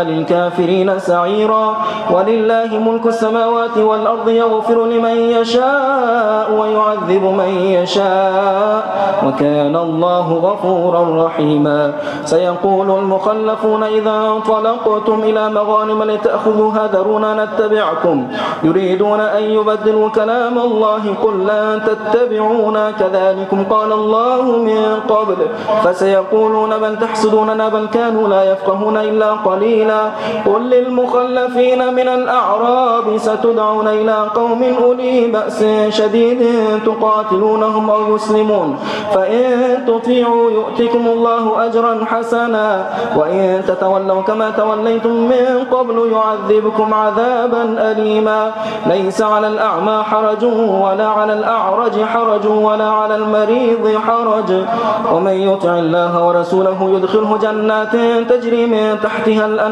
للكافرين سعيرا. ولله ملك السماوات والأرض يغفر لمن يشاء ويعذب من يشاء. وكان الله غفورا رحيما. سيقول المخلفون إذا انطلقتم إلى مغانم لتأخذوها ذرونا نتبعكم. يريدون أن يبدلوا كلام الله. قل لن تتبعونا. كذلكم قال الله من قبل. فسيقولون بل تحسدوننا. بل كانوا لا يفقهون إلا قليلا. قل للمخلفين من الأعراب ستدعون إلى قوم أولي بأس شديد تقاتلونهم أو يسلمون. فإن تطيعوا يؤتكم الله أجرا حسنا. وإن تتولوا كما توليتم من قبل يعذبكم عذابا أليما. ليس على الأعمى حرج ولا على الأعرج حرج ولا على المريض حرج. ومن يطع الله ورسوله يدخله جنات تجري من تحتها الأنهار.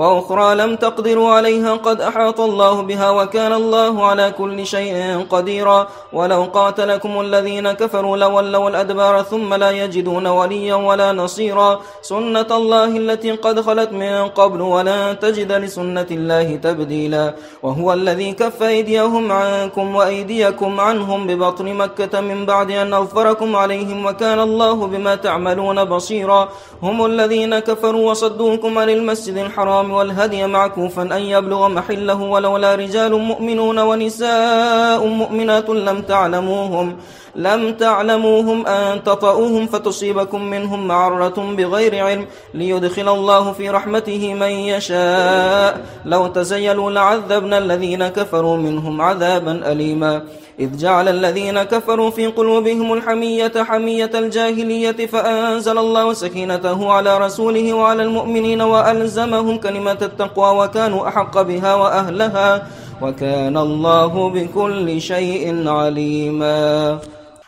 وأخرى لم تقدروا عليها قد أحاط الله بها وكان الله على كل شيء قديرا. ولو قاتلكم الذين كفروا لولوا الأدبار ثم لا يجدون وليا ولا نصيرا. سنة الله التي قد خلت من قبل ولا تجد لسنة الله تبديلا. وهو الذي كف أيديهم عنكم وأيديكم عنهم ببطن مكة من بعد أن أظفركم عليهم وكان الله بما تعملون بصيرا. هم الذين كفروا وصدوكم عن المسجد الحرام والهدي معكوفا أن يبلغ محله ولولا رجال مؤمنون ونساء مؤمنات لم تعلموهم لم تعلموهم أن تطؤوهم فتصيبكم منهم معرة بغير علم ليدخل الله في رحمته من يشاء. لو تزيلوا لعذبنا الذين كفروا منهم عذابا أليما. إذ جعل الذين كفروا في قلوبهم الحمية حمية الجاهلية فأنزل الله سكينته على رسوله وعلى المؤمنين وألزمهم كلمة التقوى وكانوا أحق بها وأهلها وكان الله بكل شيء عليما.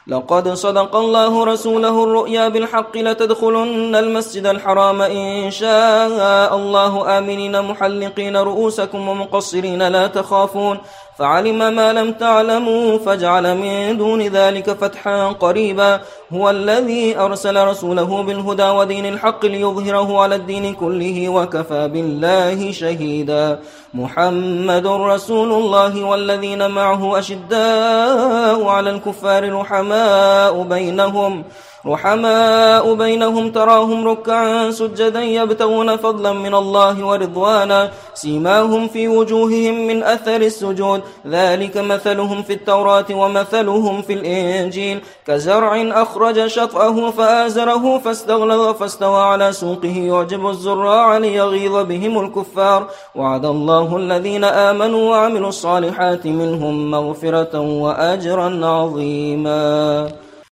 لقد صدق الله رسوله الرؤيا بالحق لتدخلن المسجد الحرام إن شاء الله. آمنين محلقين رؤوسكم ومقصرين لا تخافون. فعلم ما لم تعلموا فاجعل من دون ذلك فتحا قريبا. هو الذي أرسل رسوله بالهدى ودين الحق ليظهره على الدين كله وكفى بالله شهيدا. محمد رسول الله والذين معه أشداء على الكفار رحماء بينهم. رحماء بينهم تراهم ركعا سجدا يبتغون فضلا من الله ورضوانا سيماهم في وجوههم من أثر السجود ذلك مثلهم في التوراة ومثلهم في الإنجيل كزرع أخرج شطأه فآزره فاستغلظ فاستوى على سوقه يعجب الزراع ليغيظ بهم الكفار وعد الله الذين آمنوا وعملوا الصالحات منهم مغفرة وأجرا عظيما